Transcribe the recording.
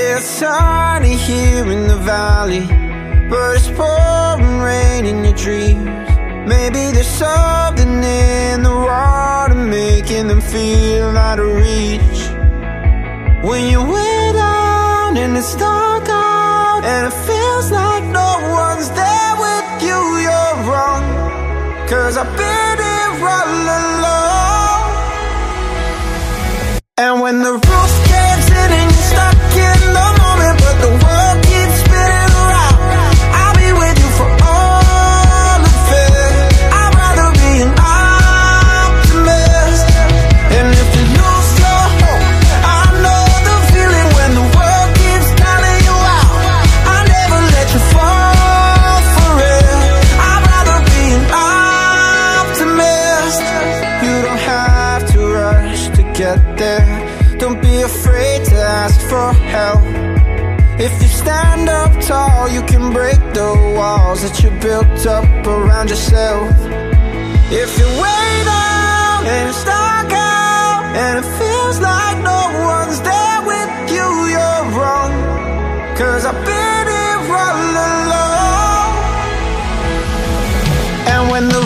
it's sunny here in the valley But it's pouring rain in your dreams. Maybe there's something in the water Making them feel out of reach. When you're down and it's dark out And it feels like no one's there with you You're wrong. Cause I've been here all alone get there. Don't be afraid to ask for help. If you stand up tall You can break the walls that you built up around yourself. If you're way down and it's dark out And it feels like no one's there with you You're wrong. Cause I've been here all alone And when the